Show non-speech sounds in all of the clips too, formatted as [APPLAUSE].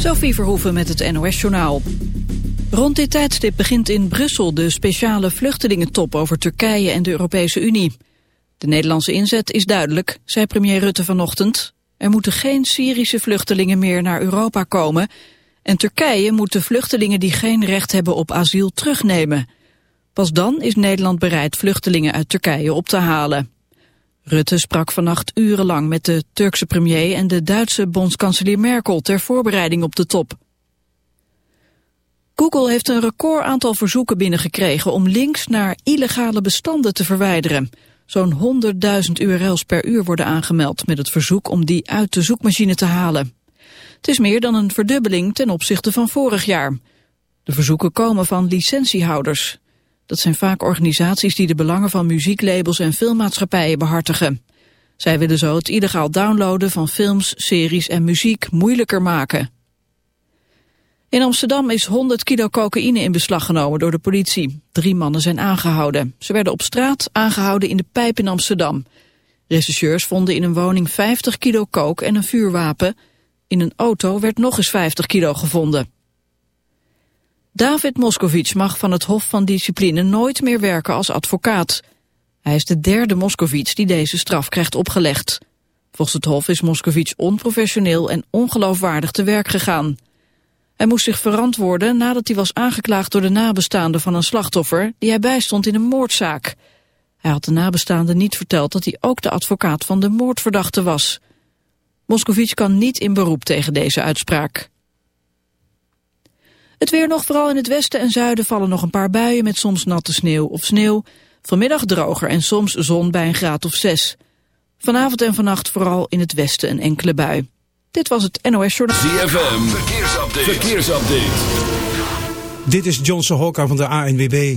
Sophie Verhoeven met het NOS-journaal. Rond dit tijdstip begint in Brussel de speciale vluchtelingentop over Turkije en de Europese Unie. De Nederlandse inzet is duidelijk, zei premier Rutte vanochtend. Er moeten geen Syrische vluchtelingen meer naar Europa komen. En Turkije moet de vluchtelingen die geen recht hebben op asiel terugnemen. Pas dan is Nederland bereid vluchtelingen uit Turkije op te halen. Rutte sprak vannacht urenlang met de Turkse premier en de Duitse bondskanselier Merkel ter voorbereiding op de top. Google heeft een record aantal verzoeken binnengekregen om links naar illegale bestanden te verwijderen. Zo'n 100.000 URL's per uur worden aangemeld met het verzoek om die uit de zoekmachine te halen. Het is meer dan een verdubbeling ten opzichte van vorig jaar. De verzoeken komen van licentiehouders. Dat zijn vaak organisaties die de belangen van muzieklabels en filmmaatschappijen behartigen. Zij willen zo het illegaal downloaden van films, series en muziek moeilijker maken. In Amsterdam is 100 kilo cocaïne in beslag genomen door de politie. Drie mannen zijn aangehouden. Ze werden op straat aangehouden in de pijp in Amsterdam. Rechercheurs vonden in een woning 50 kilo coke en een vuurwapen. In een auto werd nog eens 50 kilo gevonden. David Moscovic mag van het Hof van Discipline nooit meer werken als advocaat. Hij is de derde Moscovic die deze straf krijgt opgelegd. Volgens het Hof is Moscovic onprofessioneel en ongeloofwaardig te werk gegaan. Hij moest zich verantwoorden nadat hij was aangeklaagd door de nabestaanden van een slachtoffer die hij bijstond in een moordzaak. Hij had de nabestaanden niet verteld dat hij ook de advocaat van de moordverdachte was. Moscovic kan niet in beroep tegen deze uitspraak. Het weer nog, vooral in het westen en zuiden vallen nog een paar buien met soms natte sneeuw of sneeuw. Vanmiddag droger en soms zon bij een graad of zes. Vanavond en vannacht vooral in het westen een enkele bui. Dit was het NOS Journal. ZFM, verkeersupdate. verkeersupdate. Dit is Johnson Hokka van de ANWB.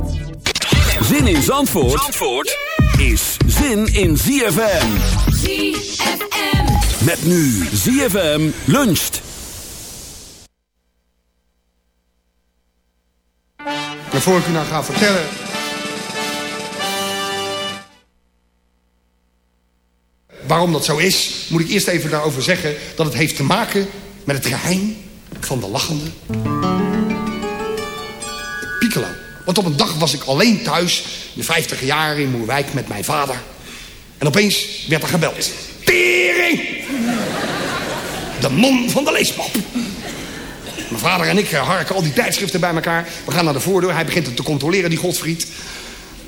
Zin in Zandvoort, Zandvoort is zin in ZFM. ZFM. Met nu ZFM luncht. Maar voor ik u nou ga vertellen. Waarom dat zo is, moet ik eerst even daarover zeggen dat het heeft te maken met het geheim van de lachende. Want op een dag was ik alleen thuis, de vijftig jaren in Moerwijk met mijn vader. En opeens werd er gebeld. Tering! De man van de leesmap. Mijn vader en ik eh, harken al die tijdschriften bij elkaar. We gaan naar de voordeur. Hij begint het te controleren, die Godfried.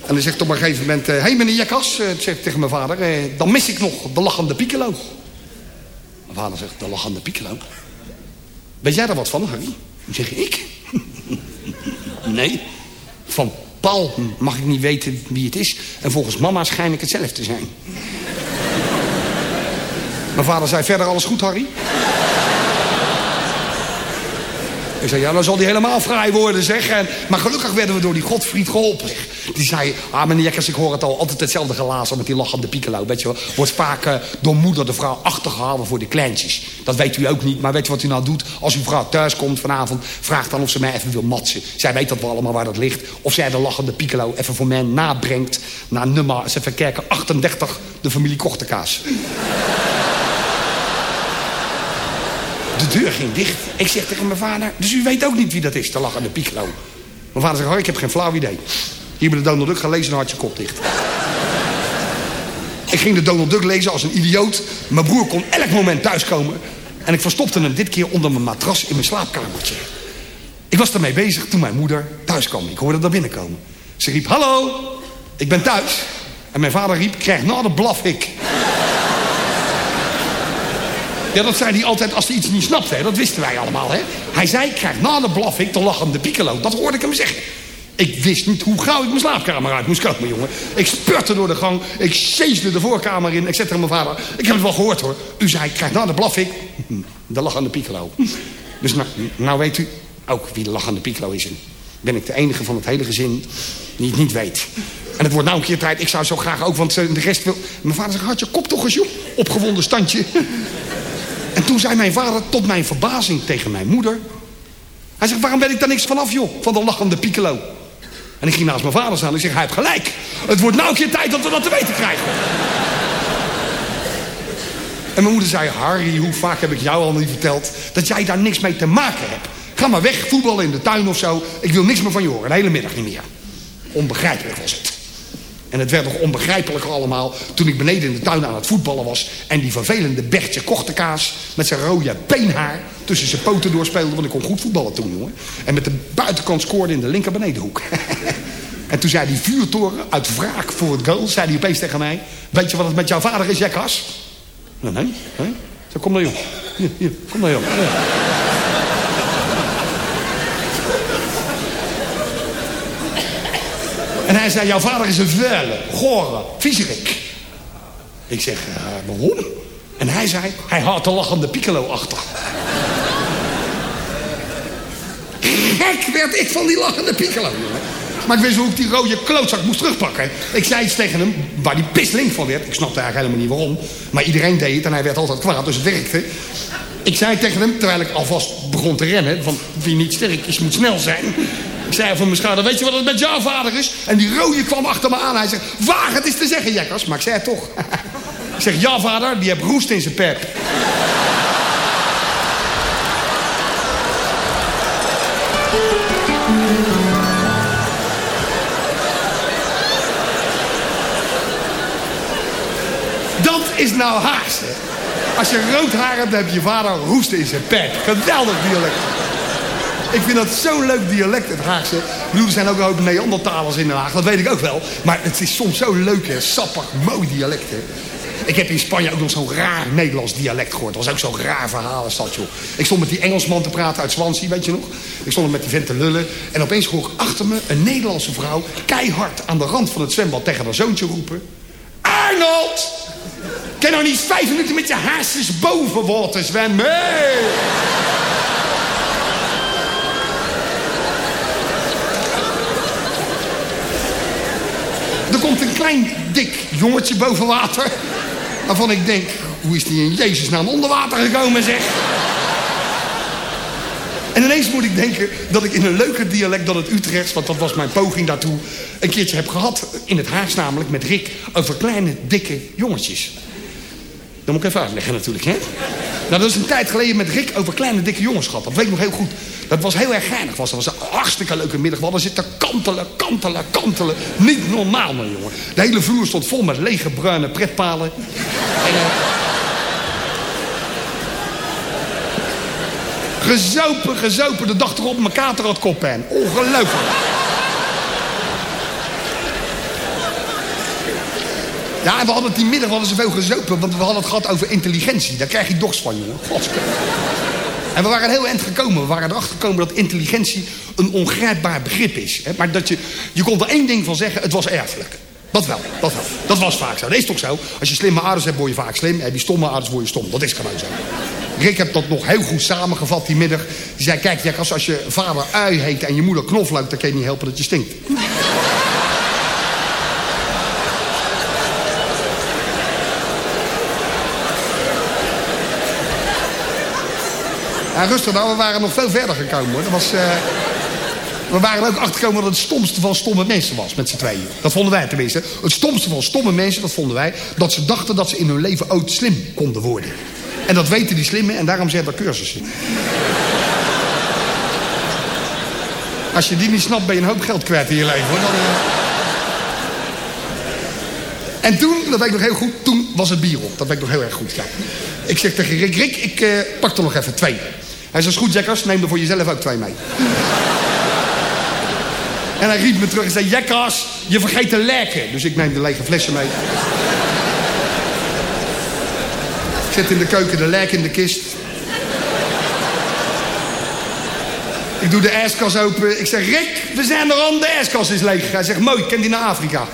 En dan zegt op een gegeven moment... Hé, hey, meneer Jakas, uh, zeg ik tegen mijn vader... eh, dan mis ik nog de lachende piccolo. Mijn vader zegt, de lachende piccolo? Weet jij daar wat van, Harry? Dan zeg ik. [LAUGHS] nee. Van Paul mag ik niet weten wie het is. En volgens mama schijn ik het zelf te zijn. Mijn vader zei verder alles goed, Harry? Ik zei, ja, dan zal die helemaal vrij worden, zeg. En, maar gelukkig werden we door die Godfried geholpen. Die zei, ah meneer Jekkers, ik hoor het al. Altijd hetzelfde gelazen met die lachende piekelo. Weet je wel. Wordt vaak eh, door moeder de vrouw achtergehouden voor de kleintjes. Dat weet u ook niet. Maar weet je wat u nou doet? Als uw vrouw thuis komt vanavond, vraag dan of ze mij even wil matsen. Zij weet dat wel allemaal waar dat ligt. Of zij de lachende piekelo even voor mij nabrengt. Naar nummer, even kijken, 38, de familie Kortekaas. De deur ging dicht. Ik zeg tegen mijn vader, dus u weet ook niet wie dat is, de lachende piekelo. Mijn vader zegt, oh, ik heb geen flauw idee. Hier bij de Donald Duck gelezen en had je kop dicht. ik ging de Donald Duck lezen als een idioot. Mijn broer kon elk moment thuiskomen. En ik verstopte hem dit keer onder mijn matras in mijn slaapkamertje. Ik was ermee bezig toen mijn moeder thuis kwam. Ik hoorde haar binnenkomen. Ze riep, hallo, ik ben thuis. En mijn vader riep, krijg nou de blaf ik. Ja, dat zei hij altijd als hij iets niet snapte. Hè? Dat wisten wij allemaal. Hè? Hij zei, krijg na de blaf ik de lachende piccolo. Dat hoorde ik hem zeggen. Ik wist niet hoe gauw ik mijn slaapkamer uit moest komen, jongen. Ik spurte door de gang. Ik zeesde de voorkamer in. Ik zei tegen mijn vader, ik heb het wel gehoord hoor. U zei, krijg na de blaf ik de lachende piccolo. Dus nou, nou weet u ook wie de lachende piccolo is. En ben ik de enige van het hele gezin die het niet weet. En het wordt nou een keer tijd. Ik zou zo graag ook, want eh, de rest wil... Mijn vader zegt, had je kop toch eens, joh. Opgewonden standje. En toen zei mijn vader tot mijn verbazing tegen mijn moeder... Hij zegt, waarom ben ik daar niks vanaf, joh? Van de lachende piccolo. En ik ging naast mijn vader staan en ik zeg, hij heeft gelijk. Het wordt nou een keer tijd dat we dat te weten krijgen. En mijn moeder zei, Harry, hoe vaak heb ik jou al niet verteld... dat jij daar niks mee te maken hebt. Ga maar weg, voetballen in de tuin of zo. Ik wil niks meer van je horen, de hele middag niet meer. Onbegrijpelijk was het. En het werd nog onbegrijpelijker allemaal toen ik beneden in de tuin aan het voetballen was... en die vervelende Bertje Kortekaas met zijn rode beenhaar tussen zijn poten doorspeelde... want ik kon goed voetballen toen, jongen. En met de buitenkant scoorde in de linker benedenhoek. [LAUGHS] en toen zei die vuurtoren uit wraak voor het goal... zei hij opeens tegen mij... Weet je wat het met jouw vader is, Jekkas? Nee, nee. Zo, kom dan, jong. Hier, hier, kom dan, jong. En hij zei, jouw vader is een vuile, gore, viezerik. Ik zeg, "Eh, waarom? En hij zei, hij had de lachende piccolo achter. Gek werd ik van die lachende piccolo. Maar ik wist hoe ik die rode klootzak moest terugpakken. Ik zei iets tegen hem waar die pislink van werd. Ik snapte eigenlijk helemaal niet waarom. Maar iedereen deed het en hij werd altijd kwaad, dus het werkte. Ik zei tegen hem, terwijl ik alvast begon te rennen... van wie niet sterk is, moet snel zijn... Ik zei van mijn schouder, weet je wat het met jouw vader is? En die rode kwam achter me aan. Hij zegt, waag het is te zeggen, Jekkers. Maar ik zei het toch. [LAUGHS] ik zeg, ja vader, die heeft roest in zijn pep. Dat is nou Haagse. Als je rood haar hebt, dan heb je vader roest in zijn pep. Geweldig dialect. Ik vind dat zo'n leuk dialect, het Haagse. Ik bedoel, er zijn ook een hoop Neandertalers in Den Haag, dat weet ik ook wel. Maar het is soms zo leuk, hè, sappig, mooi dialect. Ik heb in Spanje ook nog zo'n raar Nederlands dialect gehoord. Dat was ook zo'n raar verhaal joh. Ik stond met die Engelsman te praten uit Swansea, weet je nog? Ik stond met die vent te lullen. En opeens hoor ik achter me een Nederlandse vrouw... keihard aan de rand van het zwembad tegen haar zoontje roepen... Arnold! Kan nou niet vijf minuten met je haarsjes boven water zwemmen? Komt een klein, dik jongetje boven water. Waarvan ik denk, hoe is die in Jezus naam onder water gekomen, zeg? En ineens moet ik denken dat ik in een leuker dialect dan het Utrechts... want dat was mijn poging daartoe... een keertje heb gehad, in het Haags namelijk, met Rick... over kleine, dikke jongetjes. Dat moet ik even uitleggen natuurlijk, hè? Nou, dat is een tijd geleden met Rick over kleine, dikke jongens gehad. Dat weet ik nog heel goed. Dat was heel erg geinig. Was. Dat was een hartstikke leuke middag. We hadden zitten kantelen, kantelen, kantelen. Niet normaal, man, jongen. De hele vloer stond vol met lege bruine pretpalen. En, eh, Gezopen, gezopen. De dag erop, mijn kater had koppijn. Ongelooflijk. Ja, en we hadden die middag we zoveel gezopen, want we hadden het gehad over intelligentie. Daar krijg je dorst van, jongen. En we waren heel eind gekomen. We waren erachter gekomen dat intelligentie een ongrijpbaar begrip is. Maar dat je, je kon er één ding van zeggen, het was erfelijk. Dat wel, dat wel. Dat was vaak zo. Dat is toch zo? Als je slimme ouders hebt, word je vaak slim. Heb je stomme ouders, word je stom. Dat is gewoon zo. Rick heeft dat nog heel goed samengevat die middag. Die zei, kijk als, als je vader ui heet en je moeder knoflook... dan kan je niet helpen dat je stinkt. Rustig nou, we waren nog veel verder gekomen hoor. Dat was, eh, We waren ook achtergekomen dat het stomste van stomme mensen was met z'n tweeën. Dat vonden wij tenminste. Het stomste van stomme mensen, dat vonden wij... dat ze dachten dat ze in hun leven ooit slim konden worden. En dat weten die slimmen en daarom zijn er cursussen. Als je die niet snapt, ben je een hoop geld kwijt in je leven hoor. Dan, eh. En toen, dat weet ik nog heel goed, toen was het bier op. Dat weet ik nog heel erg goed, ja. Ik zeg tegen Rick, Rick, ik eh, pak er nog even twee. Hij zegt, goed Jekkers, neem er voor jezelf ook twee mee. en hij riep me terug en zei, Jekkers, je vergeet de lekken. Dus ik neem de lege flessen mee. ik zet in de keuken de lek in de kist. Ik doe de ijskast open. Ik zeg, Rick, we zijn er aan, de ijskast is leeg. Hij zegt, mooi, ik ken die naar Afrika.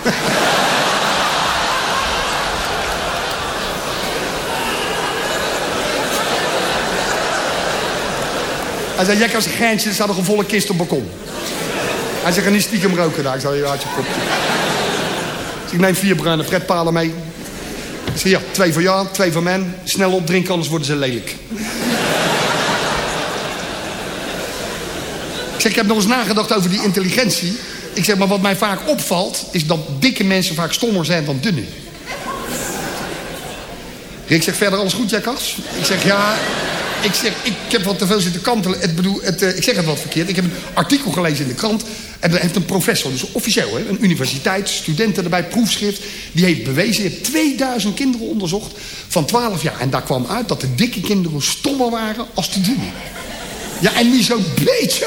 Hij zei, Jek als een geintje, er staat een volle kist op het balkon. Hij zegt, ga niet stiekem roken daar. Ik zei, ja, had je kop. Dus ik neem vier bruine pretpalen mee. Ik zeg, ja, twee voor jou, twee voor men. Snel opdrinken, anders worden ze lelijk. ik zeg, ik heb nog eens nagedacht over die intelligentie. Ik zeg, maar wat mij vaak opvalt... is dat dikke mensen vaak stommer zijn dan dunne. Rick zegt, verder alles goed, Jackas? Ik zeg, ja... Ik zeg, ik heb wat te veel zitten kantelen. Bedoel, het, eh, ik zeg het wat verkeerd. Ik heb een artikel gelezen in de krant. En er heeft een professor, dus officieel, hè, een universiteit, studenten erbij, proefschrift. Die heeft bewezen, heeft 2000 kinderen onderzocht van 12 jaar. En daar kwam uit dat de dikke kinderen stommer waren als de dunne. Ja, en niet zo'n beetje.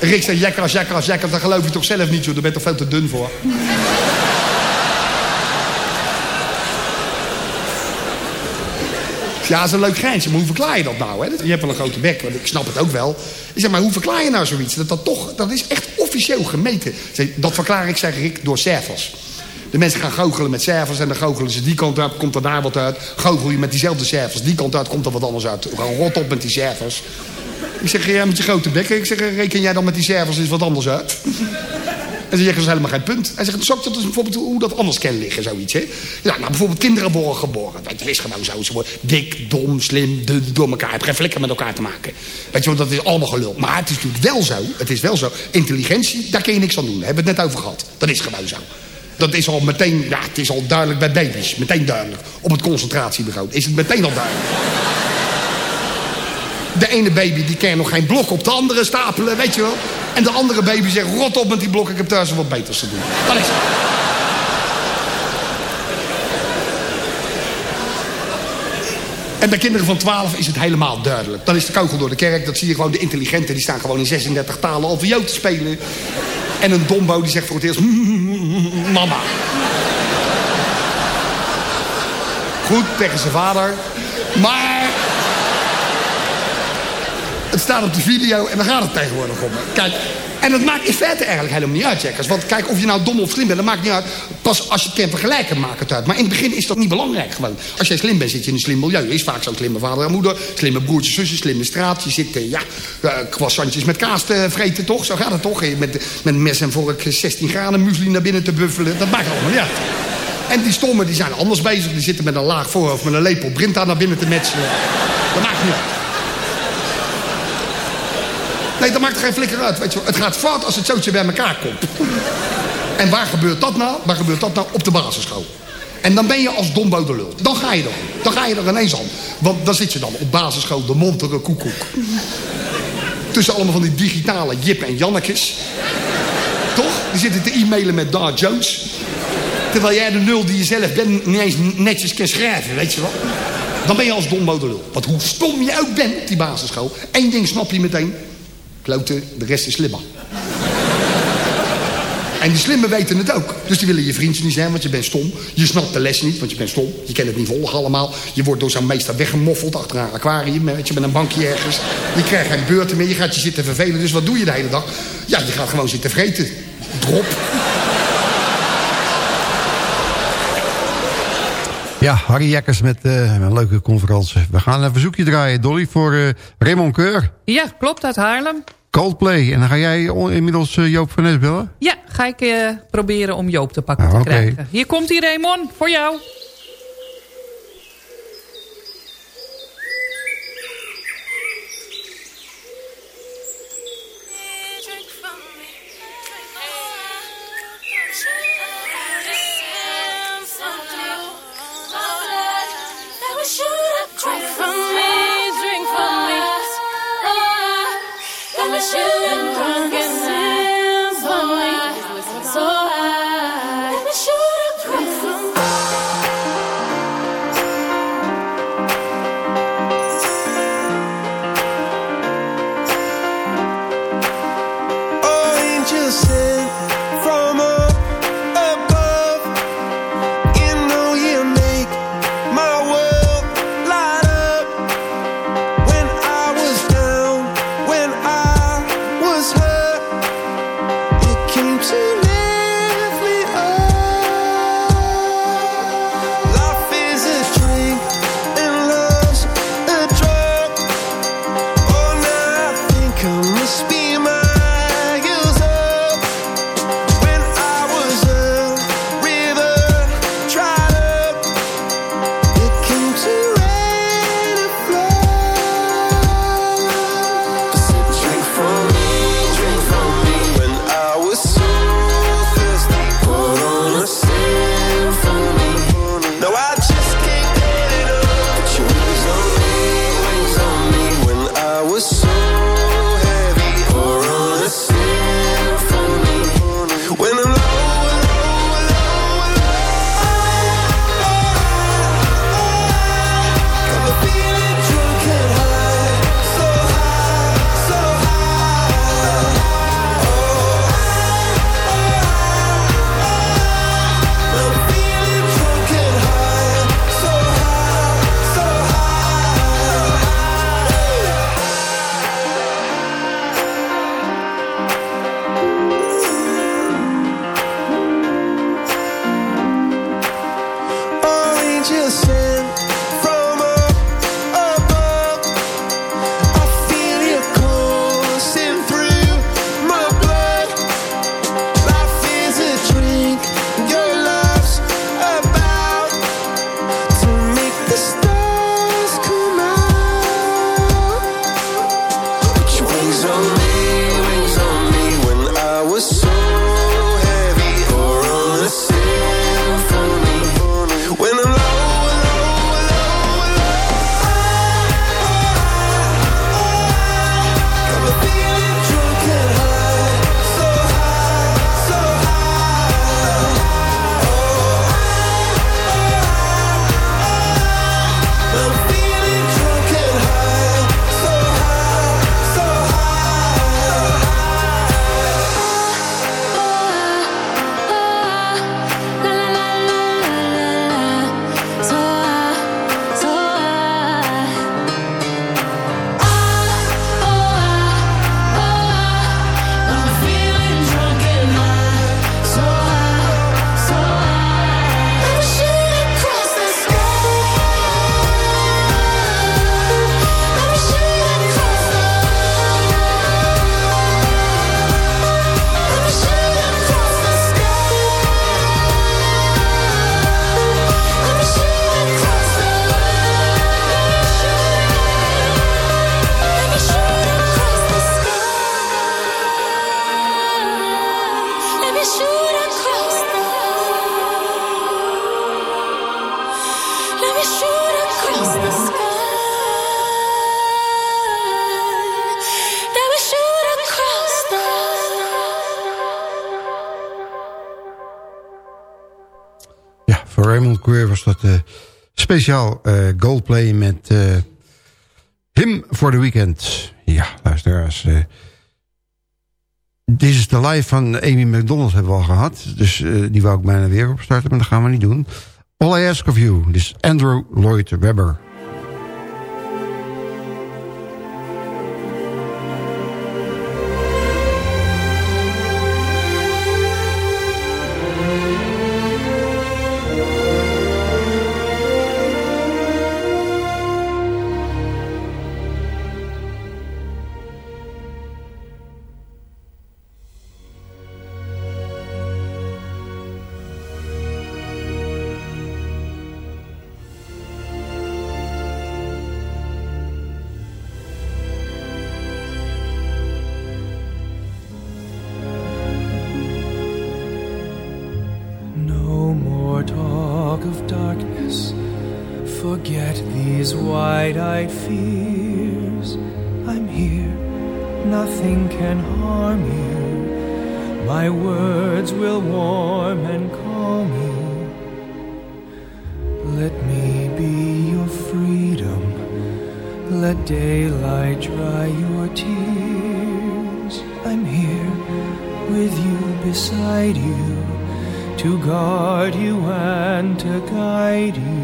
Rick zei, jekkeras, jekkeras, jekkeras. Dat geloof je toch zelf niet, joh. Daar ben je toch veel te dun voor. Ja, dat is een leuk geintje, maar hoe verklaar je dat nou? Hè? Je hebt wel een grote bek, want ik snap het ook wel. Ik zeg, maar hoe verklaar je nou zoiets? Dat, dat, toch, dat is echt officieel gemeten. Dat verklaar ik, zeg ik, door cijfers. De mensen gaan goochelen met cijfers en dan goochelen ze die kant uit, komt er daar wat uit. Goochel je met diezelfde cijfers, die kant uit, komt er wat anders uit. Gewoon rot op met die cijfers. Ik zeg, jij met je grote bek. Ik zeg, reken jij dan met die cijfers eens wat anders uit? En ze zeggen, dat is helemaal geen punt. Hij zegt, zou ik dat dus bijvoorbeeld hoe dat anders kan liggen, zoiets, hè? Ja, nou, bijvoorbeeld kinderen worden geboren. Het is gewoon zo. Ze worden dik, dom, slim, dun, door elkaar. Het heeft geen flikker met elkaar te maken. Weet je wel, dat is allemaal gelul. Maar het is natuurlijk wel zo, het is wel zo. Intelligentie, daar kun je niks aan doen. Daar hebben we het net over gehad. Dat is gewoon zo. Dat is al meteen, ja, het is al duidelijk bij baby's. Meteen duidelijk. Op het concentratiebureau is het meteen al duidelijk. De ene baby die kan nog geen blok op de andere stapelen, weet je wel. En de andere baby zegt, rot op met die blok, ik heb thuis wat beters te doen. Het. En bij kinderen van 12 is het helemaal duidelijk. Dan is de kogel door de kerk, dat zie je gewoon. De intelligenten die staan gewoon in 36 talen alfabet te spelen. En een dombo die zegt voor het eerst, [LAUGHS] mama. Goed, tegen zijn vader. Maar staat op de video en daar gaat het tegenwoordig om. Kijk, en dat maakt in feite eigenlijk helemaal niet uit, Jackers. Want kijk, of je nou dom of slim bent, dat maakt niet uit. Pas als je het kan vergelijken, maakt het uit. Maar in het begin is dat niet belangrijk gewoon. Als jij slim bent, zit je in een slim milieu. Er is vaak zo'n slimme vader en moeder, slimme broertjes, zusjes, slimme straat. Je zit, eh, ja, eh, croissantjes met kaas te vreten, toch? Zo gaat het toch? Eh, Met, met mes en vork 16 graden muesli naar binnen te buffelen. Dat maakt allemaal niet uit. En die stommen, die zijn anders bezig. Die zitten met een laag voorhoofd, met een lepel Brinta naar binnen te metselen. Dat maakt niet uit. Nee, dat maakt geen flikker uit. Weet je. Het gaat fout als het zootje bij elkaar komt. En waar gebeurt dat nou? Waar gebeurt dat nou? Op de basisschool. En dan ben je als dombo lul. Dan ga je er. Dan ga je er ineens aan. Want dan zit je dan op basisschool de montere koekoek. Tussen allemaal van die digitale Jip en Jannekes. Toch? Die zitten te e-mailen met Dar Jones. Terwijl jij de nul die je zelf bent niet eens netjes kan schrijven, weet je wel. Dan ben je als dombo lul. Want hoe stom je ook bent op die basisschool. één ding snap je meteen. Kloten, de rest is slimmer. En de slimmen weten het ook. Dus die willen je vriendje niet zijn, want je bent stom. Je snapt de les niet, want je bent stom. Je kan het niet volgen allemaal. Je wordt door zo'n meester weggemoffeld achter een aquarium. Weet je, met een bankje ergens. Je krijgt geen beurten meer. Je gaat je zitten vervelen. Dus wat doe je de hele dag? Ja, je gaat gewoon zitten vreten. Drop. Ja, Harry Jekkers met eh, een leuke conferentie. We gaan een verzoekje draaien, Dolly, voor eh, Raymond Keur. Ja, klopt, uit Haarlem. Coldplay. En dan ga jij inmiddels eh, Joop van Nes bellen? Ja, ga ik proberen om Joop te pakken Ah, te krijgen. Hier komt hij, Raymond, voor jou. Speciaal eh Goldplay met eh Him for the Weekend. Ja, luisteraars. Dit is de live van Amy McDonald hebben we al gehad. Dus die wou ik bijna weer opstarten, maar dat gaan we niet doen. All I Ask of You. Is Andrew Lloyd Webber. Forget these wide eyed fears. I'm here, nothing can harm you. My words will warm and calm you. Let me be your freedom. Let daylight dry your tears. I'm here with you, beside you to guard you and to guide you.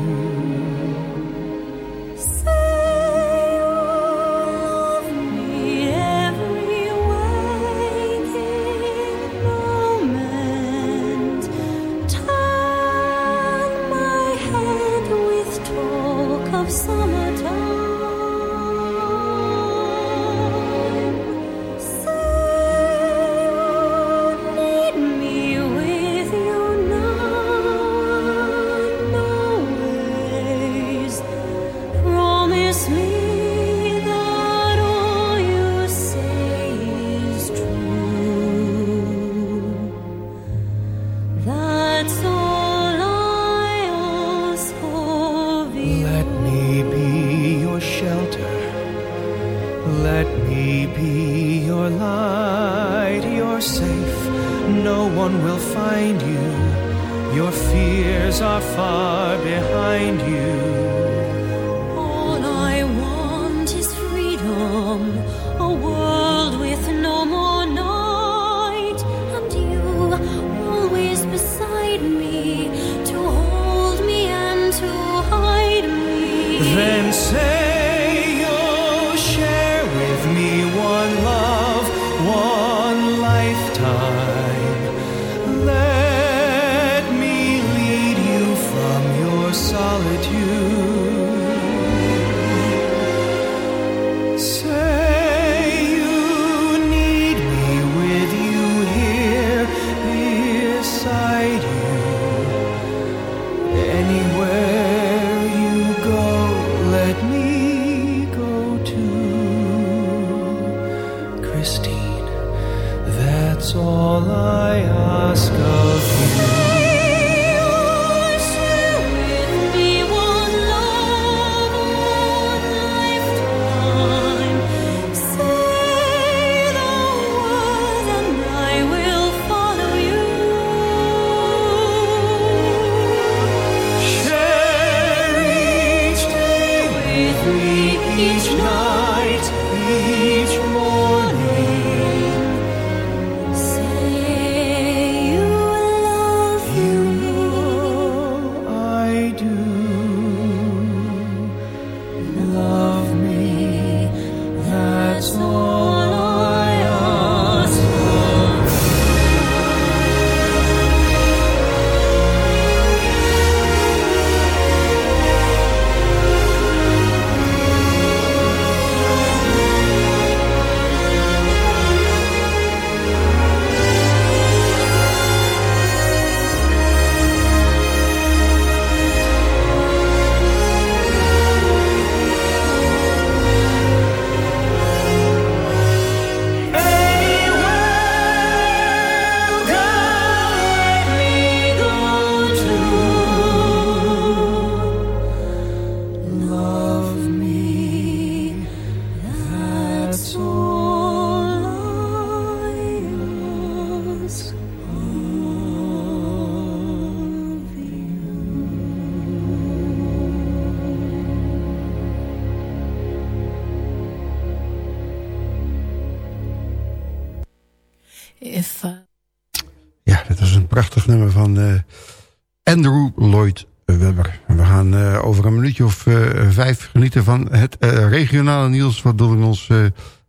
Genieten van het eh, regionale nieuws... wat Dolly ons eh,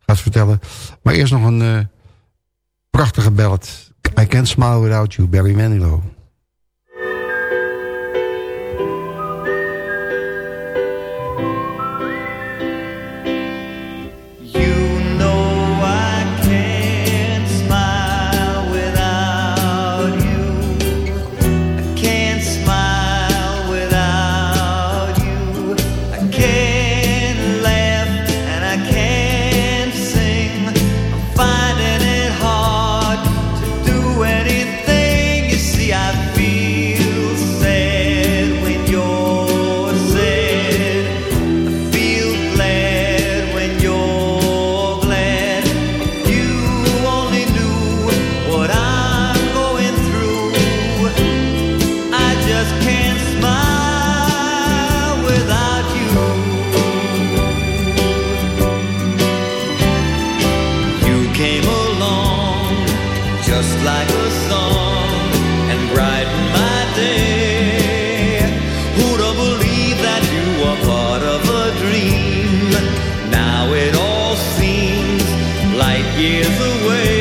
gaat vertellen. Maar eerst nog een eh, prachtige ballad. I Can't Smile Without You, Barry Manilow. Years away.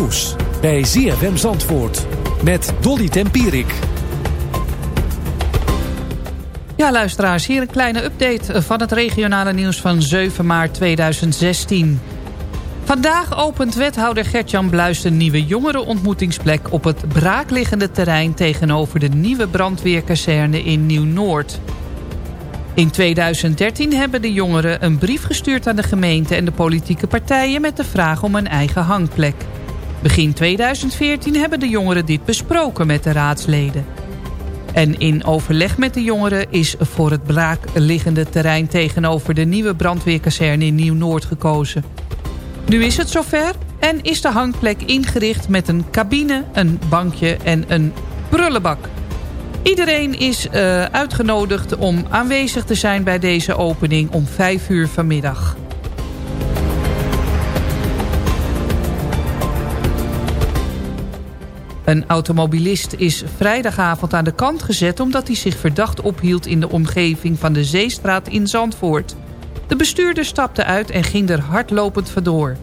Nieuws bij ZFM Zandvoort met Dolly Tempierik. Ja, luisteraars, hier een kleine update van het regionale nieuws van 7 maart 2016. Vandaag opent wethouder Gertjan Bluis een nieuwe jongerenontmoetingsplek... op het braakliggende terrein tegenover de nieuwe brandweerkazerne in Nieuw-Noord. In 2013 hebben de jongeren een brief gestuurd aan de gemeente en de politieke partijen... met de vraag om een eigen hangplek. Begin 2014 hebben de jongeren dit besproken met de raadsleden. En in overleg met de jongeren is voor het braakliggende terrein... tegenover de nieuwe brandweerkazerne in Nieuw-Noord gekozen. Nu is het zover en is de hangplek ingericht met een cabine, een bankje en een prullenbak. Iedereen is uh, uitgenodigd om aanwezig te zijn bij deze opening om 5 uur vanmiddag. Een automobilist is vrijdagavond aan de kant gezet... omdat hij zich verdacht ophield in de omgeving van de Zeestraat in Zandvoort. De bestuurder stapte uit en ging er hardlopend vandoor.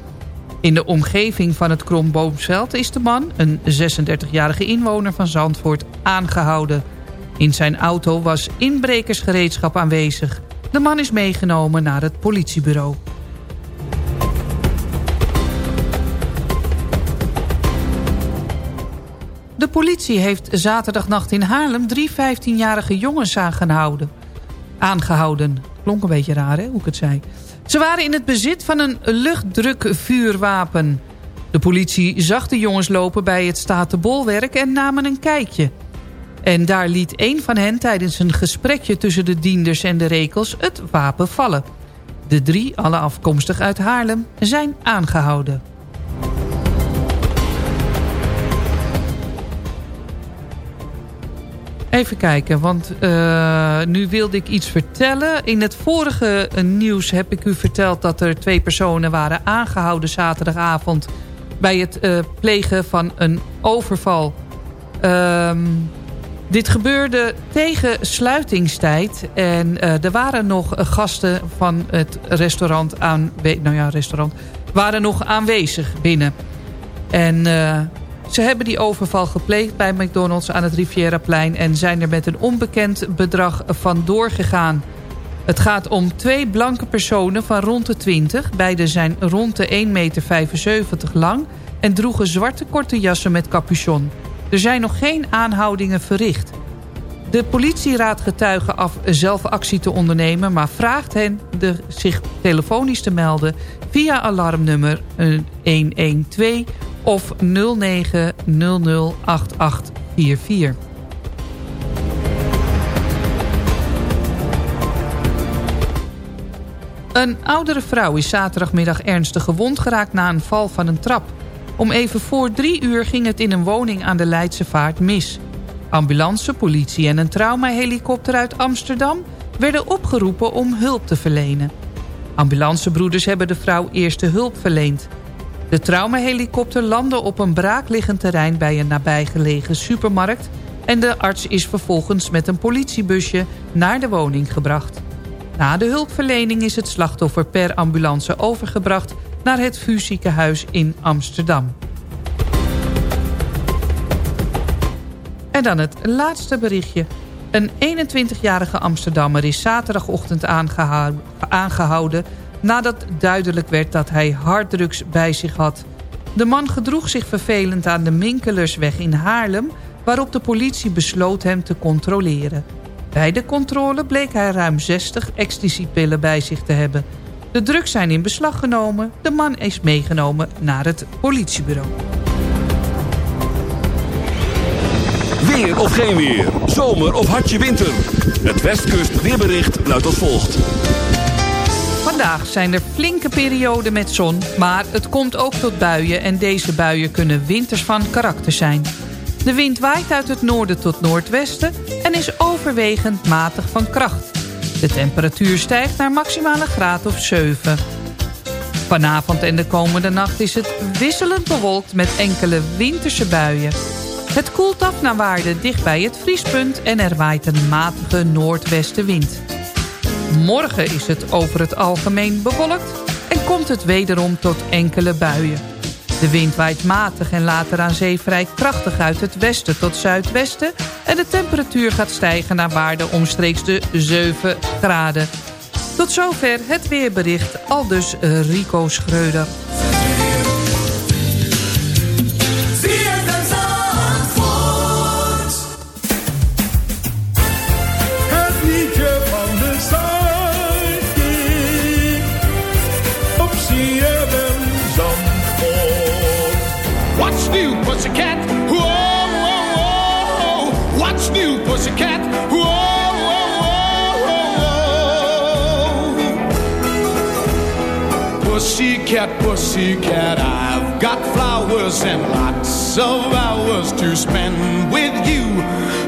In de omgeving van het Kromboomsveld is de man, een 36-jarige inwoner van Zandvoort, aangehouden. In zijn auto was inbrekersgereedschap aanwezig. De man is meegenomen naar het politiebureau. De politie heeft zaterdagnacht in Haarlem drie 15-jarige jongens aangehouden. Aangehouden. Klonk een beetje raar, hè, hoe ik het zei. Ze waren in het bezit van een luchtdrukvuurwapen. De politie zag de jongens lopen bij het Statenbolwerk en namen een kijkje. En daar liet een van hen tijdens een gesprekje tussen de dienders en de rekels het wapen vallen. De drie, alle afkomstig uit Haarlem, zijn aangehouden. Even kijken, want uh, nu wilde ik iets vertellen. In het vorige uh, nieuws heb ik u verteld dat er twee personen waren aangehouden zaterdagavond... bij het uh, plegen van een overval. Um, dit gebeurde tegen sluitingstijd. En er waren nog gasten van het restaurant aan... Nou ja, restaurant. Waren nog aanwezig binnen. En ze hebben die overval gepleegd bij McDonald's aan het Rivieraplein... en zijn er met een onbekend bedrag vandoor gegaan. Het gaat om twee blanke personen van rond de 20. Beide zijn rond de 1,75 meter lang... en droegen zwarte korte jassen met capuchon. Er zijn nog geen aanhoudingen verricht. De politie raadt getuigen af zelf actie te ondernemen... maar vraagt hen zich telefonisch te melden via alarmnummer 112 of 09008844. Een oudere vrouw is zaterdagmiddag ernstig gewond geraakt na een val van een trap. Om even voor drie uur ging het in een woning aan de Leidse Vaart mis. Ambulance, politie en een traumahelikopter uit Amsterdam... werden opgeroepen om hulp te verlenen. Ambulancebroeders hebben de vrouw eerste hulp verleend. De traumahelikopter landde op een braakliggend terrein bij een nabijgelegen supermarkt... en de arts is vervolgens met een politiebusje naar de woning gebracht. Na de hulpverlening is het slachtoffer per ambulance overgebracht... naar het VU ziekenhuis in Amsterdam. En dan het laatste berichtje. Een 21-jarige Amsterdammer is zaterdagochtend aangehouden nadat duidelijk werd dat hij harddrugs bij zich had. De man gedroeg zich vervelend aan de Minkelersweg in Haarlem... waarop de politie besloot hem te controleren. Bij de controle bleek hij ruim 60 ecstasypillen bij zich te hebben. De drugs zijn in beslag genomen. De man is meegenomen naar het politiebureau. Weer of geen weer, zomer of hartje winter. Het Westkust weerbericht luidt als volgt. Vandaag zijn er flinke perioden met zon, maar het komt ook tot buien... en deze buien kunnen winters van karakter zijn. De wind waait uit het noorden tot noordwesten... en is overwegend matig van kracht. De temperatuur stijgt naar maximale graad of 7. Vanavond en de komende nacht is het wisselend bewolkt met enkele winterse buien. Het koelt af naar waarde dicht bij het vriespunt... en er waait een matige noordwestenwind. Morgen is het over het algemeen bewolkt en komt het wederom tot enkele buien. De wind waait matig en later aan zee vrij krachtig uit het westen tot zuidwesten... en de temperatuur gaat stijgen naar waarde omstreeks de 7 graden. Tot zover het weerbericht, al dus Rico Schreuder. Pussycat, pussycat, I've got flowers and lots of hours to spend with you.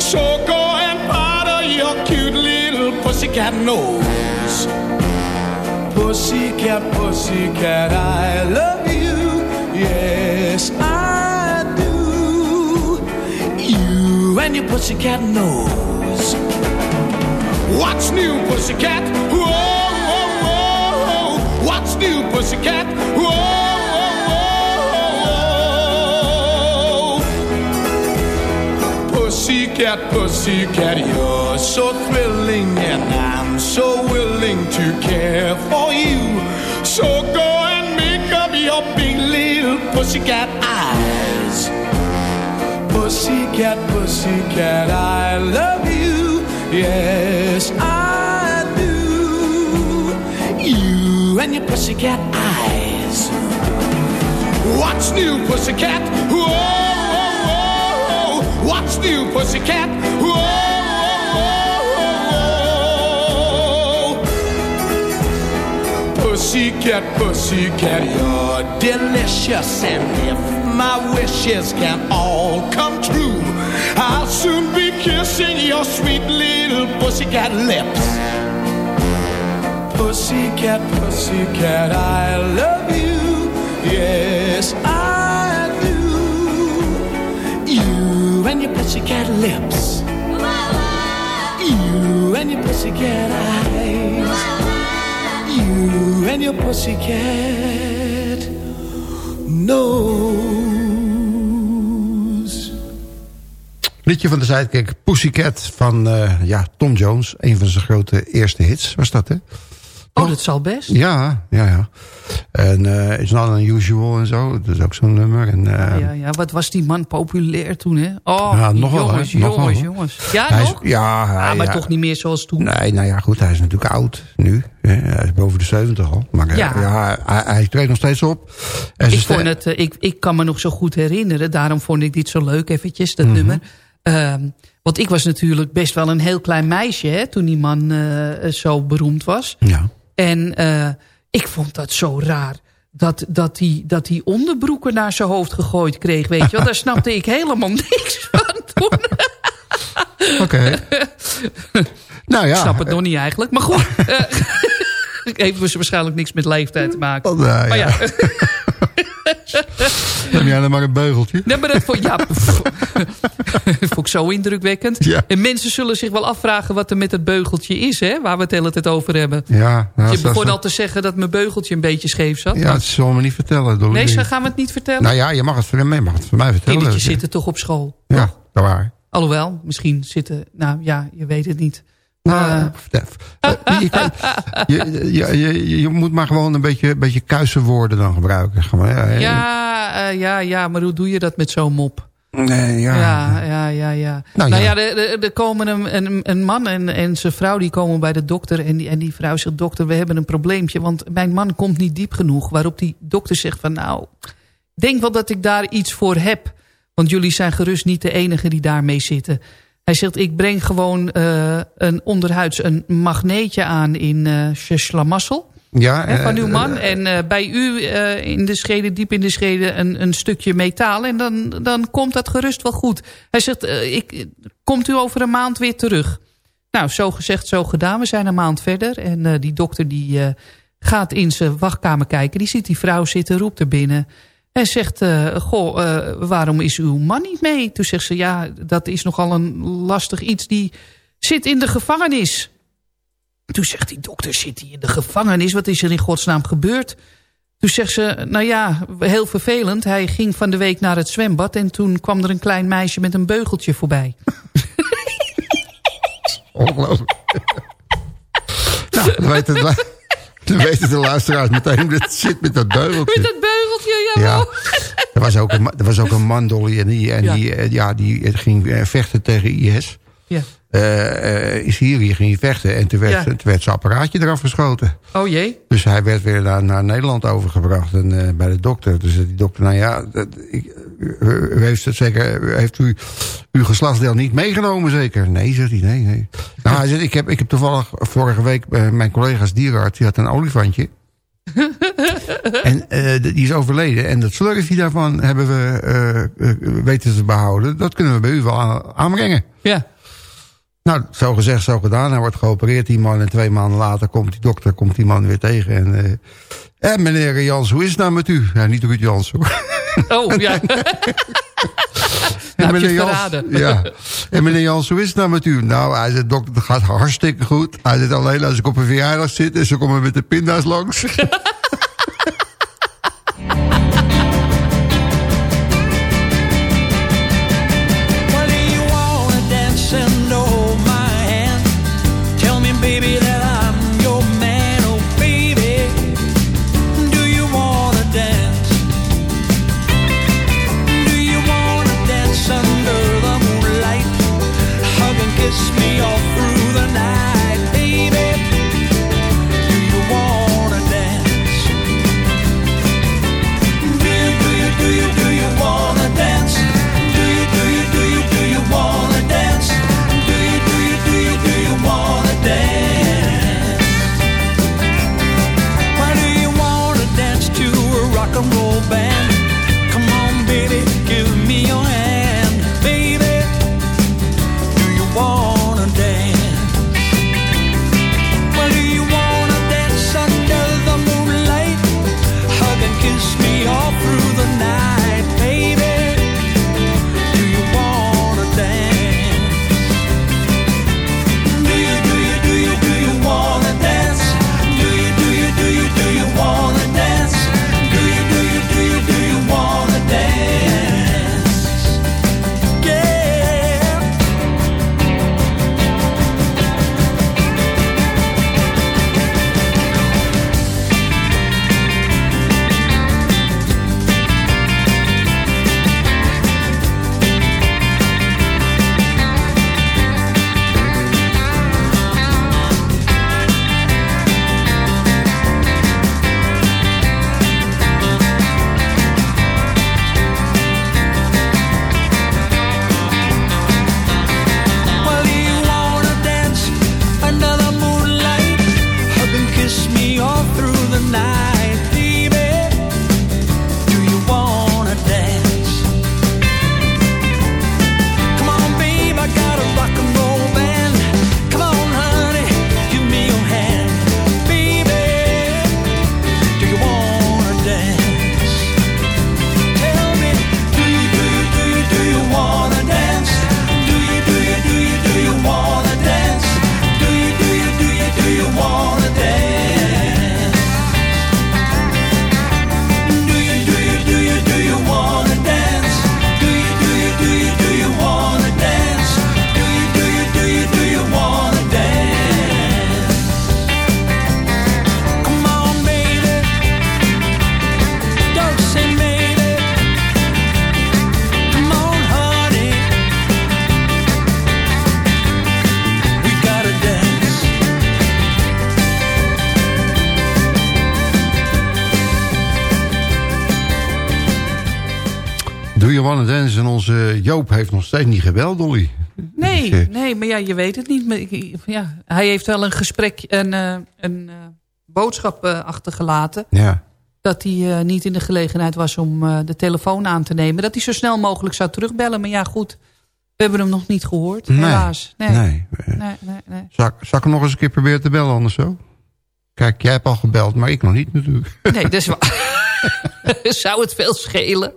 So go and powder your cute little pussycat nose. Pussycat, pussycat, I love you. Yes, I do. You and your pussycat nose. What's new, whoa, whoa. New, pussycat? Whoa, whoa, whoa. Pussycat. pussycat, pussycat, you're so thrilling, and I'm so willing to care for you. So go and make up your big little pussycat eyes. Pussycat, pussycat, I love you. Yes, I and your pussycat eyes. What's new, pussycat? Whoa, whoa, whoa. What's new, pussycat? Whoa, whoa, whoa. Pussycat, pussycat, you're delicious. And if my wishes can all come true, I'll soon be kissing your sweet little pussycat lips. Pussycat, pussycat, I love you. Yes, I do. You and your pussycat lips. You and your pussycat eyes. You and your pussycat nose. Liedje van de Sidekick, Pussycat van eh, ja, Tom Jones. Een van zijn grote eerste hits was dat, hè? Oh, dat zal best. Ja, ja, ja. En eh It's Not Unusual en zo. Dat is ook zo'n nummer. En, Ja, ja, wat was die man populair toen, hè? Oh, Ja, jongens, jongens, jongens. Ja, Hij is- nog? ja, hij- Ah, maar ja. toch niet meer zoals toen. Nee, nou ja, goed, hij is natuurlijk oud nu. Hij is boven de 70 al. Maar eh, Ja. ja. hij, hij treedt nog steeds op. En Ik, vond het, eh, ik, ik kan me nog zo goed herinneren. Daarom vond ik dit zo leuk eventjes, dat Mhm. nummer. Ehm, want ik was natuurlijk best wel een heel klein meisje... Hè, toen die man zo beroemd was. Ja. En eh, ik vond dat zo raar. Dat, dat, hij, dat hij onderbroeken naar zijn hoofd gegooid kreeg, weet je wel. Daar snapte ik helemaal [LAUGHS] niks van toen. [LAUGHS] Oké. [LAUGHS] nou ja. Ik snap het nog niet eigenlijk. Maar goed, eh, heeft waarschijnlijk niks met leeftijd te maken. Oh, nou, maar ja. ja, [LAUGHS] Heb jij dan maar een beugeltje? Nee, maar dat vond, ja, [LAUGHS] vond ik zo indrukwekkend. Ja. En mensen zullen zich wel afvragen wat er met het beugeltje is, hè, waar we het hele tijd over hebben. Ja. Nou, je begon al te zeggen dat mijn beugeltje een beetje scheef zat. Ja, maar- dat zullen we niet vertellen. Nee, zo gaan we het niet vertellen. Nou ja, je mag het voor mij, mag het voor mij vertellen. Kindertjes zitten toch op school. Ja, dat waar. Alhoewel, misschien zitten... Nou ja, je weet het niet. Nou, vertel. Eh, je, je, moet maar gewoon een beetje, beetje kuise woorden dan gebruiken. Gewoon, ja, eh, ja, ja, maar hoe doe je dat met zo'n mop? Nee, ja. Ja, ja, ja. ja. Nou, Nou, ja. er, komen een, een, een man en, en zijn vrouw die komen bij de dokter. En die, en die vrouw zegt, dokter, we hebben een probleempje. Want mijn man komt niet diep genoeg. Waarop die dokter zegt van, nou, denk wel dat ik daar iets voor heb. Want jullie zijn gerust niet de enige die daarmee zitten. Hij zegt, ik breng gewoon eh, een onderhuids een magneetje aan in Slamassel. Ja, Hè, van eh, uw man. En bij u in de schede, diep in de schede, een, een stukje metaal. En dan, dan komt dat gerust wel goed. Hij zegt, ik, komt u over een maand weer terug? Nou, zo gezegd, zo gedaan. We zijn een maand verder. En die dokter die gaat in zijn wachtkamer kijken. Die ziet die vrouw zitten, roept er binnen. En zegt, eh, goh, eh, waarom is uw man niet mee? Toen zegt ze, ja, dat is nogal een lastig iets. Die zit in de gevangenis. Toen zegt die dokter, zit hij in de gevangenis? Wat is er in godsnaam gebeurd? Toen zegt ze, nou ja, heel vervelend. Hij ging van de week naar het zwembad... en toen kwam er een klein meisje met een beugeltje voorbij. Ongelooflijk. nou, dan weten, de, dan weten de luisteraars meteen hoe het zit met dat beugeltje. Met dat beugeltje, ja. Ja, er was ook een, er was ook een man, Dolly, en die, en Ja. die, eh, ja, die ging eh, vechten tegen IS. Ja. Eh, eh, in Syrië ging hij vechten en toen werd, Ja. toen werd zijn apparaatje eraf geschoten. Oh jee. Dus hij werd weer naar, naar Nederland overgebracht en, eh, bij de dokter. Dus die dokter, nou ja, dat, ik, u, heeft, het zeker, u heeft u uw geslachtsdeel niet meegenomen zeker? Nee, zegt hij, nee, nee. Nou, hij zegt, ik heb, ik heb toevallig vorige week, eh, mijn collega's dierenarts, die had een olifantje. [LAUGHS] en eh, die is overleden. En dat slurfje daarvan hebben we eh, eh, weten te behouden. Dat kunnen we bij u wel aan- aanbrengen. Ja. Nou, zo gezegd, zo gedaan. Hij wordt geopereerd, die man. En twee maanden later komt die dokter komt die man weer tegen. En, eh, meneer Jans, hoe is het nou met u? Ja, niet Ruud Jans, hoor. Oh, ja. [LAUGHS] En je Jans, ja. [LAUGHS] En meneer Jans, hoe is het nou met u? Nou, hij zegt, dokter, het gaat hartstikke goed. Hij zegt, alleen als ik op een verjaardag zit... en ze komen met de pinda's langs. [LAUGHS] heeft nog steeds niet gebeld, Dolly. Nee, Dus, eh, nee, maar ja, je weet het niet. Maar ik- ja, hij heeft wel een gesprek, een, eh, een eh, boodschap achtergelaten. Ja. Dat hij niet in de gelegenheid was om de telefoon aan te nemen. Dat hij zo snel mogelijk zou terugbellen. Maar ja, goed, we hebben hem nog niet gehoord, Nee, helaas. Nee, nee. nee, nee. Zal, ik- zal ik hem nog eens een keer proberen te bellen anders zo? Kijk, jij hebt al gebeld, maar ik nog niet natuurlijk. Nee, dat is waar. [LAUGHS] [LAUGHS] Zou het veel schelen?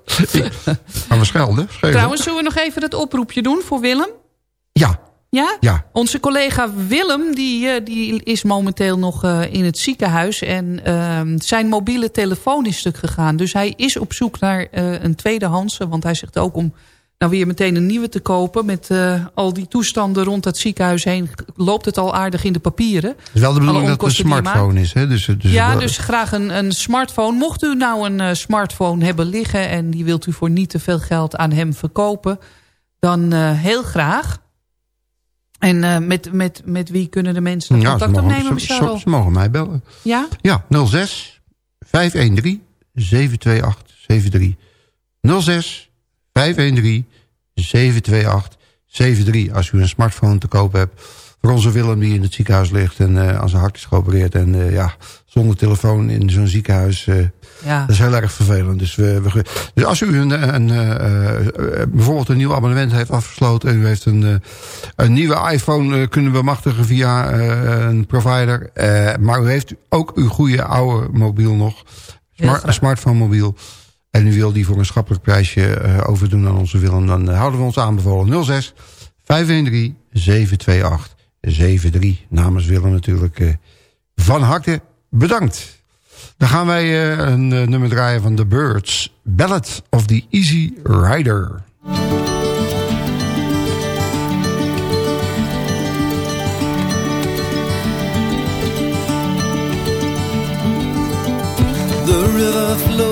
Maar we schelden. schelen. Trouwens, zullen we nog even het oproepje doen voor Willem? Ja. Ja? Ja. Onze collega Willem die, eh, die is momenteel nog eh, in het ziekenhuis. En ehm, zijn mobiele telefoon is stuk gegaan. Dus hij is op zoek naar eh, een tweedehandse. Want hij zegt ook om nou weer meteen een nieuwe te kopen. Met eh, al die toestanden rond het ziekenhuis heen loopt het al aardig in de papieren. Het is wel de bedoeling dat het een smartphone is. Hè? Dus, dus ja, wel- dus graag een, een smartphone. Mocht u nou een eh, smartphone hebben liggen... en die wilt u voor niet te veel geld aan hem verkopen... dan eh, heel graag. En met, met, met wie kunnen de mensen Ja, contact opnemen, ze, ze mogen mij bellen. Ja? Ja, 06 513 728 73. 06 513 728 73. Als u een smartphone te koop hebt. Voor onze Willem die in het ziekenhuis ligt en eh, aan zijn hart is geopereerd. En eh, ja, zonder telefoon in zo'n ziekenhuis. eh, Ja. Dat is heel erg vervelend. Dus, we, we, dus als u een, een, bijvoorbeeld een nieuw abonnement heeft afgesloten... en u heeft een, een nieuwe iPhone kunnen bemachtigen via een provider... maar u heeft ook uw goede oude mobiel nog, smart, een smartphone mobiel... en u wil die voor een schappelijk prijsje eh, overdoen aan onze Willem... dan eh, houden we ons aanbevolen 06 513 728 73. Namens Willem natuurlijk eh, van harte bedankt. Dan gaan wij een nummer draaien van The Birds. Ballad of the Easy Rider. The river flows,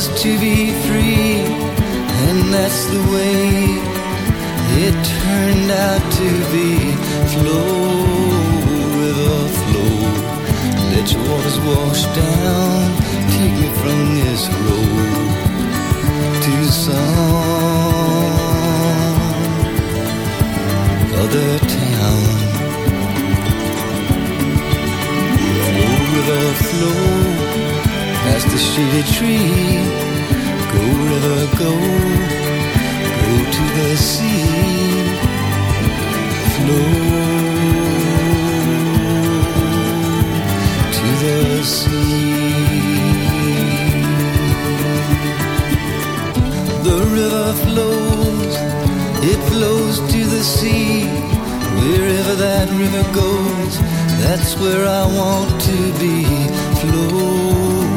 was to be free, and that's the way it turned out to be. Flow, river, flow. Let your waters wash down, take me from this road to some other town. Flow, river, flow past the shady tree. Go, river, go, go to the sea. Flow to the sea. The river flows, it flows to the sea. Wherever that river goes, that's where I want to be. Flow,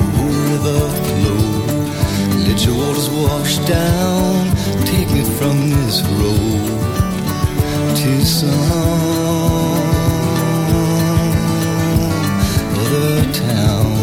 Let your waters wash down, take me from this road to some other town.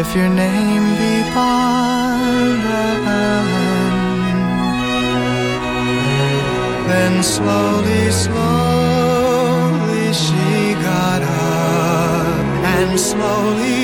If your name be Allen. Then slowly, slowly she got up, and slowly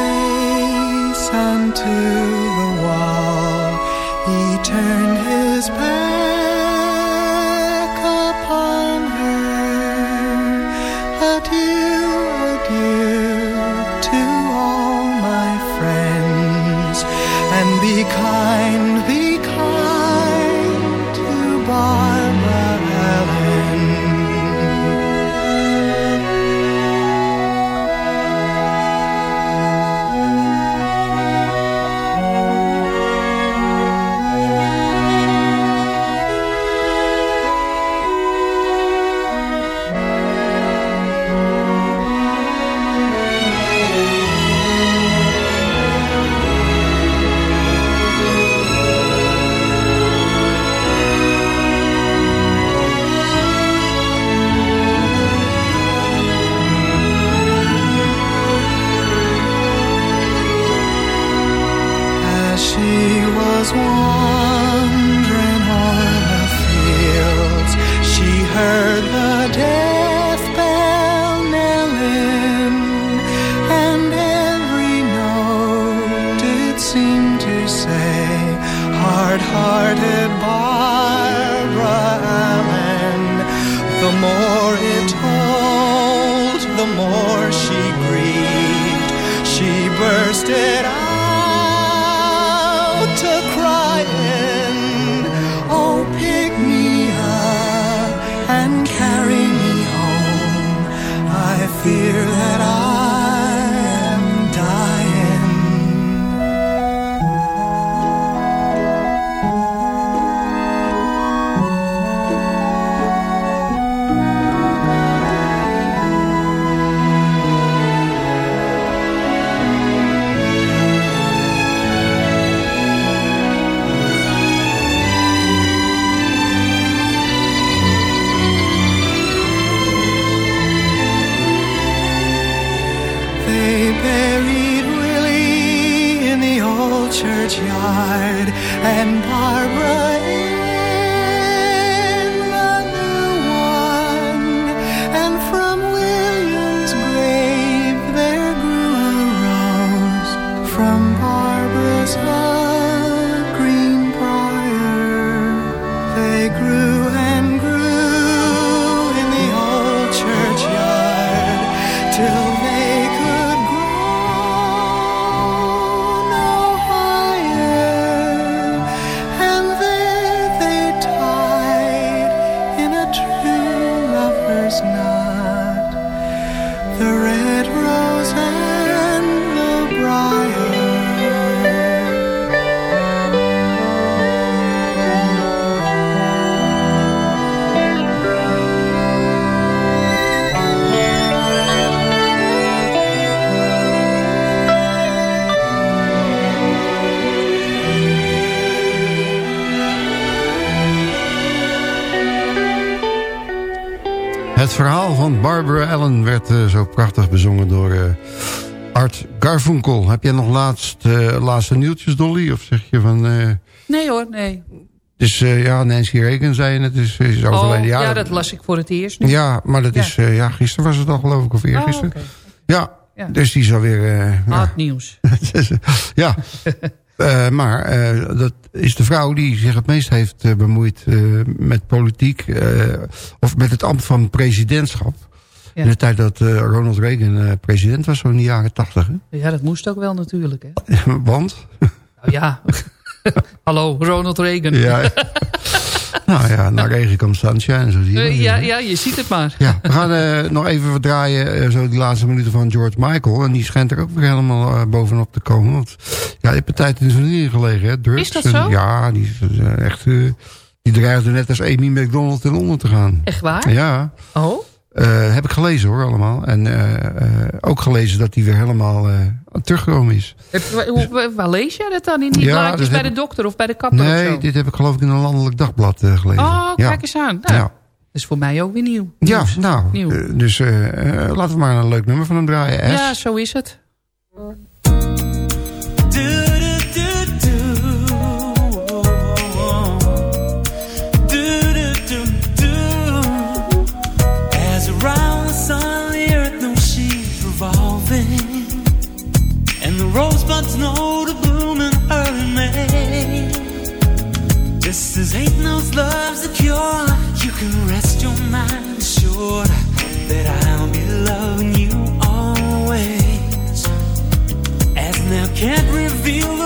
face unto the wall. He turned his back upon her. Adieu, adieu to all my friends, and be kind, be and. Prachtig bezongen door eh, Art Garfunkel. Heb jij nog laatst, eh, laatste nieuwtjes, Dolly? Of zeg je van... eh, Nee hoor, nee. dus ja, Nancy Reagan zei het, is, is overleden. Oh, ja, ja, dat las ik voor het eerst nu. Ja, maar dat Ja. is... ja, gisteren was het al geloof ik, of eergisteren. Oh. Ja, Ja. dus die is alweer... ja. Hard nieuws. [LAUGHS] ja, [LAUGHS] maar dat is de vrouw die zich het meest heeft bemoeid met politiek... of met het ambt van presidentschap. Ja. In de tijd dat eh, Ronald Reagan eh, president was, zo in de jaren tachtig. Ja, dat moest ook wel natuurlijk. Hè? Want? Nou ja. [LAUGHS] Hallo, Ronald Reagan. Ja. nou ja, naar regen komt sunshine. en Zo zie je Eh, ja, ja, je ziet het maar. Ja, we gaan nog even wat draaien, eh, zo die laatste minuten van George Michael. En die schijnt er ook weer helemaal bovenop te komen. Want ja, die tijd in zijn nieren gelegen, hè, drugs. Is dat En- zo? ja, die is echt... die dreigde net als Amy McDonald in onder te gaan. Echt waar? Ja. Oh? Eh, heb ik gelezen hoor, allemaal. En eh, eh, ook gelezen dat hij weer helemaal teruggekomen is. Waar lees jij dat dan? In die Ja, blaadjes bij de dokter of bij de kapper Nee, dit heb ik geloof ik in een landelijk dagblad gelezen. Oh, ja. kijk eens aan. Nou, Ja. Dat is voor mij ook weer nieuw. Ja, Nieuws. nou, Nieuw. dus laten we maar een leuk nummer van hem draaien. S. Ja, zo is het. Can't reveal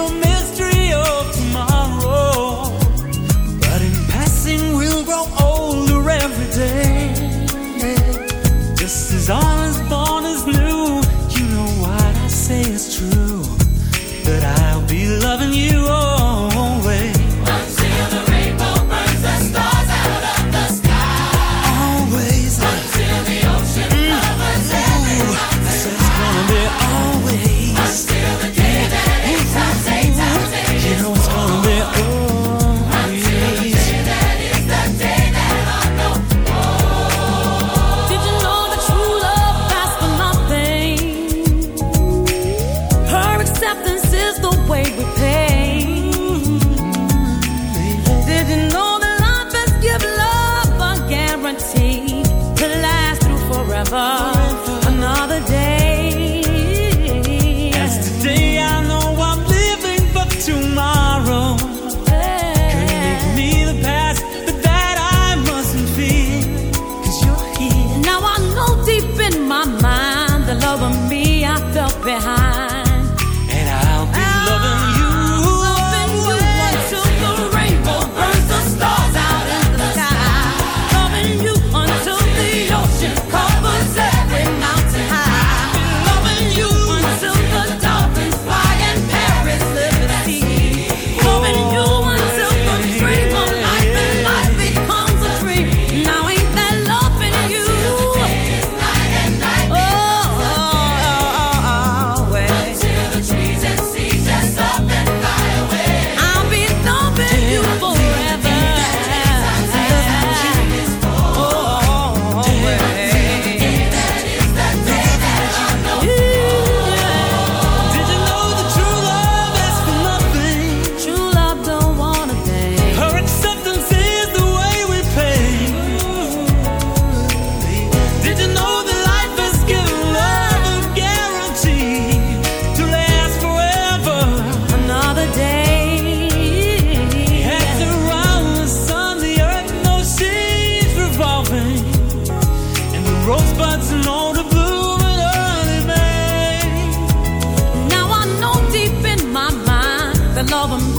love and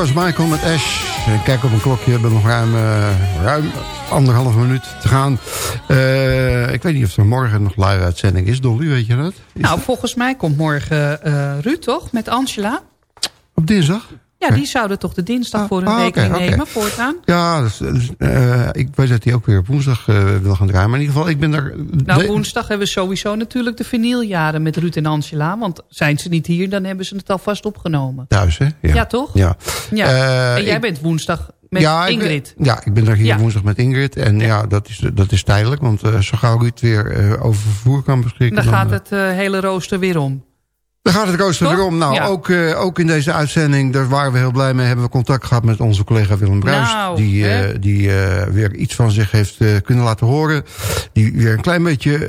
George Michael met Ash. Ik Kijk op een klokje, we hebben nog ruim, eh, ruim anderhalf minuut te gaan. Eh, ik weet niet of er morgen nog live uitzending is. Dolly, weet je dat? Is Nou, volgens mij komt morgen eh Ruud toch? Met Angela. Op dinsdag? Ja, die zouden toch de dinsdag voor een ah, oké. nemen voortaan. Ja, dus, dus, eh, ik weet dat hij ook weer op woensdag eh, wil gaan draaien. Maar in ieder geval, ik ben er... Nou, woensdag hebben we sowieso natuurlijk de vinyljaren met Ruud en Angela. Want zijn ze niet hier, dan hebben ze het alvast opgenomen. Thuis, hè? Ja, toch? Ja. Ja. Eh, en jij ik- bent woensdag met ja, ik ben- Ingrid. ja, ik ben er hier Ja. woensdag met Ingrid. En ja, dat, is, dat is tijdelijk. Want zo gauw Ruud weer over vervoer kan beschikken... Dan gaat het hele rooster weer om. Dan gaat het rooster Toch? weer om. Nou, Ja. ook, eh, ook in deze uitzending, daar waren we heel blij mee... hebben we contact gehad met onze collega Willem Bruist. Nou, die eh, die eh, weer iets van zich heeft kunnen laten horen. Die weer een klein beetje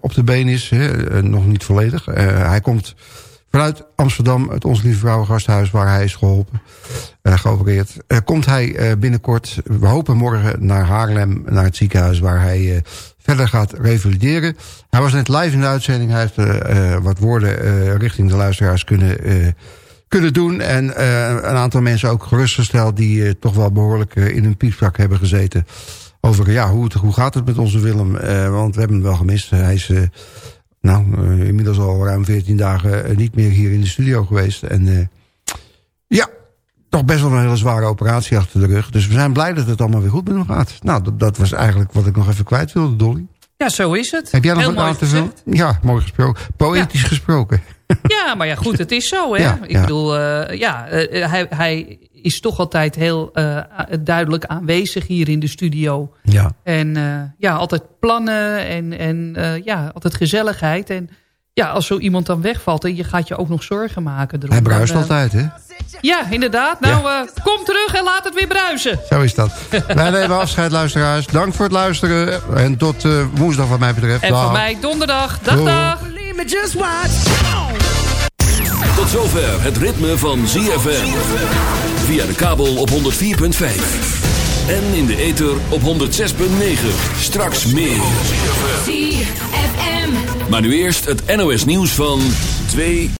op de been is. Hè? Nog niet volledig. Hij komt vanuit Amsterdam, het Ons Lieve Vrouwen Gasthuis... waar hij is geholpen, eh, geopereerd. Eh, komt hij eh, binnenkort, we hopen morgen, naar Haarlem... naar het ziekenhuis waar hij... eh, verder gaat revalideren. Hij was net live in de uitzending. Hij heeft eh, eh, wat woorden eh, richting de luisteraars kunnen, eh, kunnen doen. En eh, een aantal mensen ook gerustgesteld... die eh, toch wel behoorlijk eh, in hun piepzak hebben gezeten... over ja, hoe, hoe gaat het met onze Willem. Eh, want we hebben hem wel gemist. hij is eh, nou, eh, inmiddels al ruim 14 dagen eh, niet meer hier in de studio geweest. En eh, ja, toch best wel een hele zware operatie achter de rug. Dus we zijn blij dat het allemaal weer goed met hem gaat. Nou, dat, dat was eigenlijk wat ik nog even kwijt wilde, Dolly. Ja, zo is het. Heb jij nog Heel wat aan te vullen? Ja, mooi gesproken. Poëtisch gesproken. [LAUGHS] Ja, maar ja, goed, het is zo, hè. Ja, ik ja. bedoel, eh, ja, eh, hij, hij is toch altijd heel eh, duidelijk aanwezig hier in de studio. Ja. En ja, altijd plannen en, en ja, altijd gezelligheid. En ja, als zo iemand dan wegvalt en je gaat je ook nog zorgen maken. erom, Hij bruist dan, altijd, hè? Ja, inderdaad. Nou, eh, kom terug en laat het weer bruisen. Zo is dat. Wij nemen afscheid, luisteraars. Dank voor het luisteren. En tot eh, woensdag wat mij betreft. En Dag. voor mij donderdag. Dag, Doei. dag. Tot zover het ritme van ZFM. Via de kabel op 104.5. En in de ether op 106.9. Straks meer. ZFM. Maar nu eerst het NOS nieuws van 2